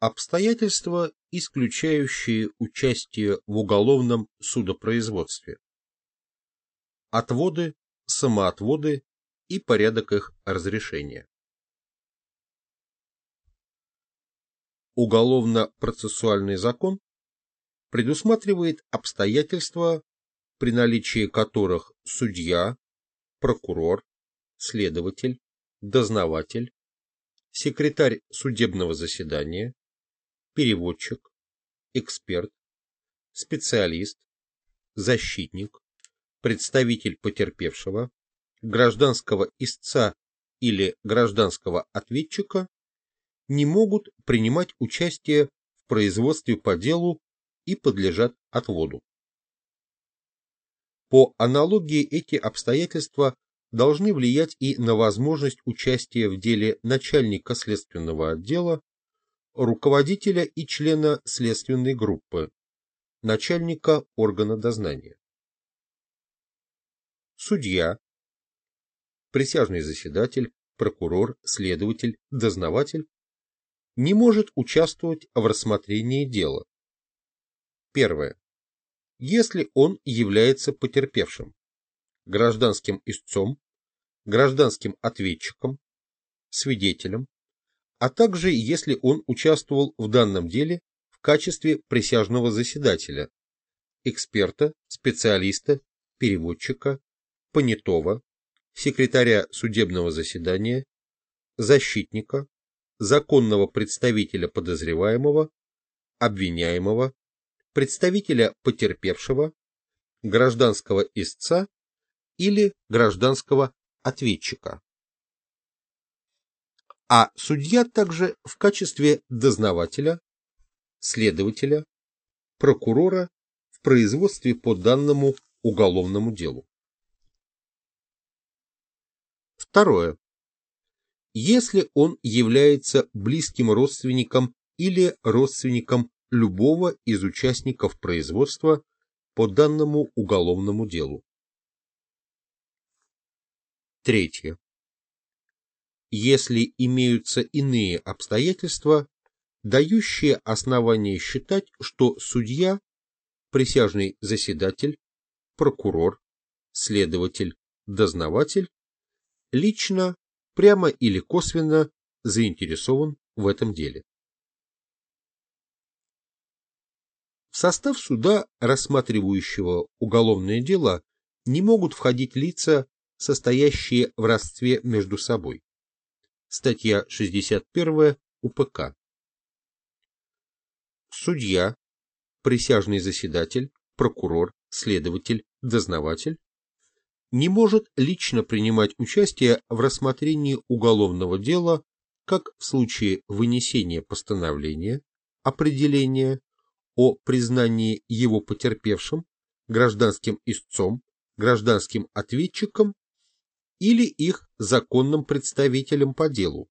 Обстоятельства, исключающие участие в уголовном судопроизводстве. Отводы, самоотводы и порядок их разрешения. Уголовно-процессуальный закон предусматривает обстоятельства, при наличии которых судья, прокурор, следователь, дознаватель, секретарь судебного заседания, переводчик, эксперт, специалист, защитник, представитель потерпевшего, гражданского истца или гражданского ответчика не могут принимать участие в производстве по делу и подлежат отводу. По аналогии эти обстоятельства должны влиять и на возможность участия в деле начальника следственного отдела, руководителя и члена следственной группы, начальника органа дознания. Судья, присяжный заседатель, прокурор, следователь, дознаватель не может участвовать в рассмотрении дела. Первое. Если он является потерпевшим, гражданским истцом, гражданским ответчиком, свидетелем, а также если он участвовал в данном деле в качестве присяжного заседателя, эксперта, специалиста, переводчика, понятого, секретаря судебного заседания, защитника, законного представителя подозреваемого, обвиняемого, представителя потерпевшего, гражданского истца или гражданского ответчика. А судья также в качестве дознавателя, следователя, прокурора в производстве по данному уголовному делу. Второе если он является близким родственником или родственником любого из участников производства по данному уголовному делу. Третье. Если имеются иные обстоятельства, дающие основание считать, что судья, присяжный заседатель, прокурор, следователь, дознаватель лично прямо или косвенно заинтересован в этом деле. В состав суда, рассматривающего уголовное дело, не могут входить лица, состоящие в родстве между собой. Статья 61 УПК. Судья, присяжный заседатель, прокурор, следователь, дознаватель не может лично принимать участие в рассмотрении уголовного дела как в случае вынесения постановления, определения о признании его потерпевшим, гражданским истцом, гражданским ответчиком или их законным представителем по делу,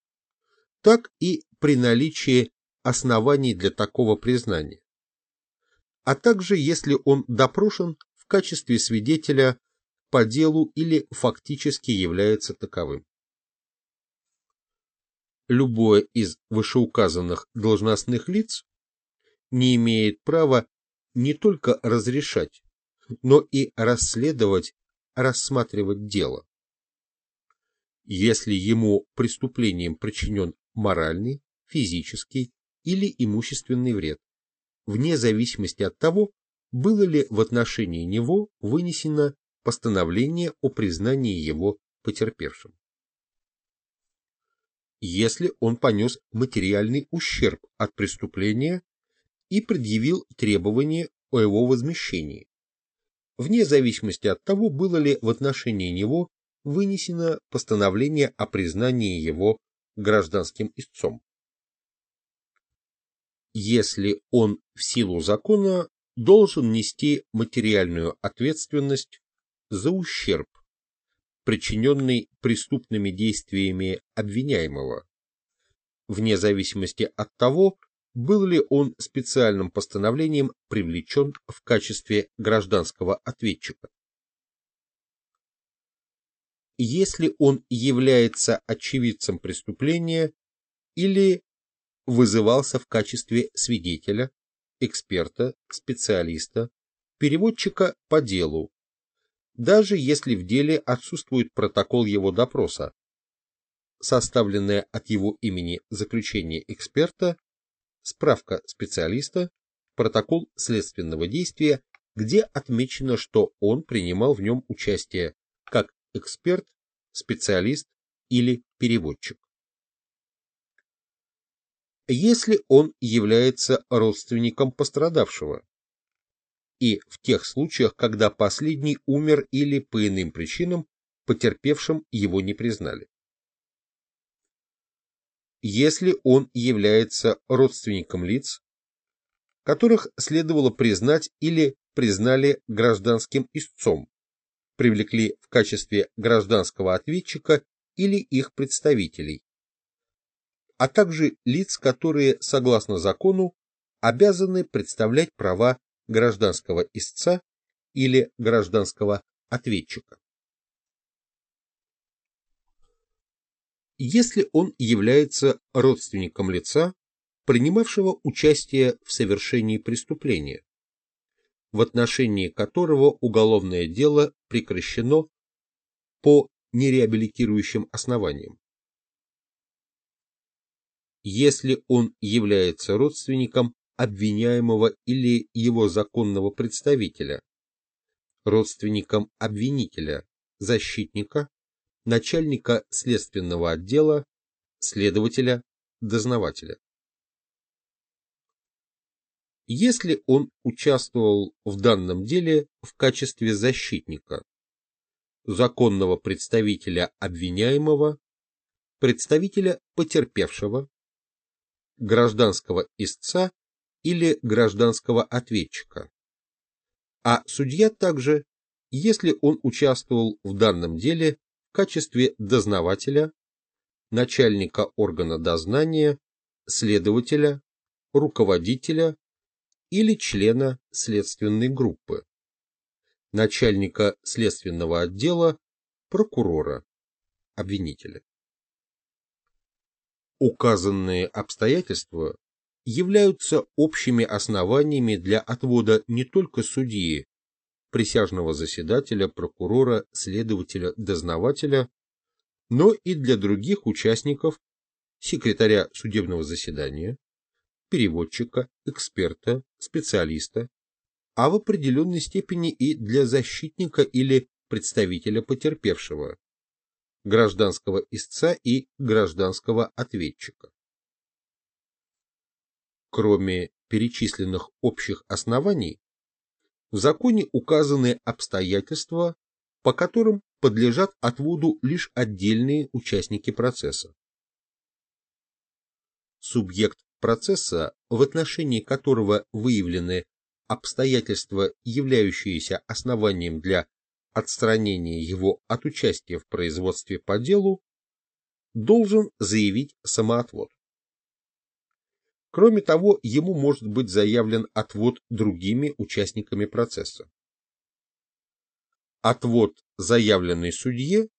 так и при наличии оснований для такого признания, а также если он допрошен в качестве свидетеля по делу или фактически является таковым. Любое из вышеуказанных должностных лиц не имеет права не только разрешать, но и расследовать, рассматривать дело. Если ему преступлением причинен моральный, физический или имущественный вред, вне зависимости от того, было ли в отношении него вынесено постановление о признании его потерпевшим. Если он понес материальный ущерб от преступления и предъявил требование о его возмещении, вне зависимости от того, было ли в отношении него вынесено постановление о признании его гражданским истцом. Если он в силу закона должен нести материальную ответственность за ущерб, причиненный преступными действиями обвиняемого, вне зависимости от того, был ли он специальным постановлением привлечен в качестве гражданского ответчика. Если он является очевидцем преступления или вызывался в качестве свидетеля, эксперта, специалиста, переводчика по делу, даже если в деле отсутствует протокол его допроса, составленное от его имени заключение эксперта, справка специалиста, протокол следственного действия, где отмечено, что он принимал в нем участие эксперт, специалист или переводчик. Если он является родственником пострадавшего, и в тех случаях, когда последний умер или по иным причинам потерпевшим его не признали. Если он является родственником лиц, которых следовало признать или признали гражданским истцом, привлекли в качестве гражданского ответчика или их представителей, а также лиц, которые, согласно закону, обязаны представлять права гражданского истца или гражданского ответчика. Если он является родственником лица, принимавшего участие в совершении преступления, в отношении которого уголовное дело прекращено по нереабилитирующим основаниям. Если он является родственником обвиняемого или его законного представителя, родственником обвинителя, защитника, начальника следственного отдела, следователя, дознавателя. Если он участвовал в данном деле в качестве защитника, законного представителя обвиняемого, представителя потерпевшего, гражданского истца или гражданского ответчика. А судья также, если он участвовал в данном деле в качестве дознавателя, начальника органа дознания, следователя, руководителя или члена следственной группы, начальника следственного отдела, прокурора, обвинителя. Указанные обстоятельства являются общими основаниями для отвода не только судьи, присяжного заседателя, прокурора, следователя, дознавателя, но и для других участников, секретаря судебного заседания, переводчика, эксперта, специалиста, а в определенной степени и для защитника или представителя потерпевшего, гражданского истца и гражданского ответчика. Кроме перечисленных общих оснований, в законе указаны обстоятельства, по которым подлежат отводу лишь отдельные участники процесса. Субъект процесса, в отношении которого выявлены обстоятельства, являющиеся основанием для отстранения его от участия в производстве по делу, должен заявить самоотвод. Кроме того, ему может быть заявлен отвод другими участниками процесса. Отвод, заявленный судье,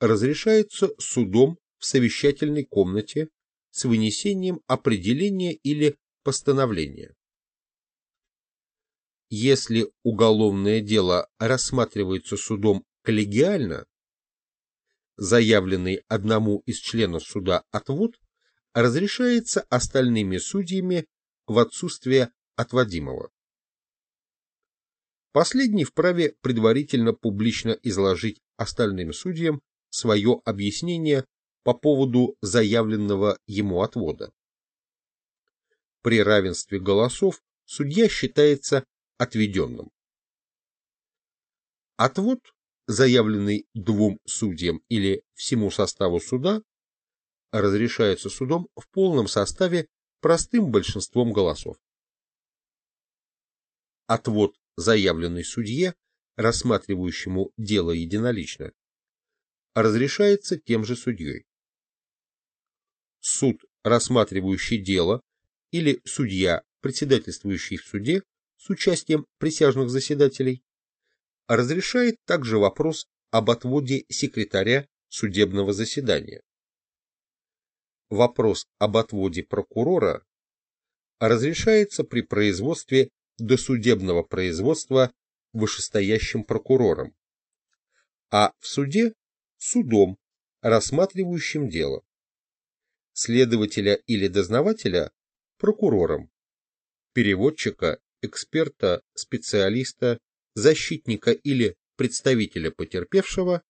разрешается судом в совещательной комнате с вынесением определения или постановления. Если уголовное дело рассматривается судом коллегиально, заявленный одному из членов суда отвод разрешается остальными судьями в отсутствие отводимого. Последний вправе предварительно публично изложить остальным судьям свое объяснение по поводу заявленного ему отвода. При равенстве голосов судья считается отведенным. Отвод, заявленный двум судьям или всему составу суда, разрешается судом в полном составе простым большинством голосов. Отвод, заявленный судье, рассматривающему дело единолично, разрешается тем же судьей. Суд, рассматривающий дело, или судья, председательствующий в суде с участием присяжных заседателей, разрешает также вопрос об отводе секретаря судебного заседания вопрос об отводе прокурора разрешается при производстве досудебного производства вышестоящим прокурором, а в суде – судом, рассматривающим дело. Следователя или дознавателя – прокурором, переводчика, эксперта, специалиста, защитника или представителя потерпевшего,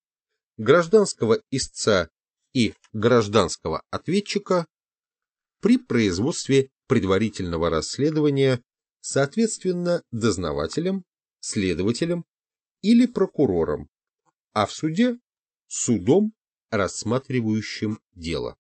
гражданского истца и гражданского ответчика при производстве предварительного расследования, соответственно, дознавателем, следователем или прокурором, а в суде – судом, рассматривающим дело.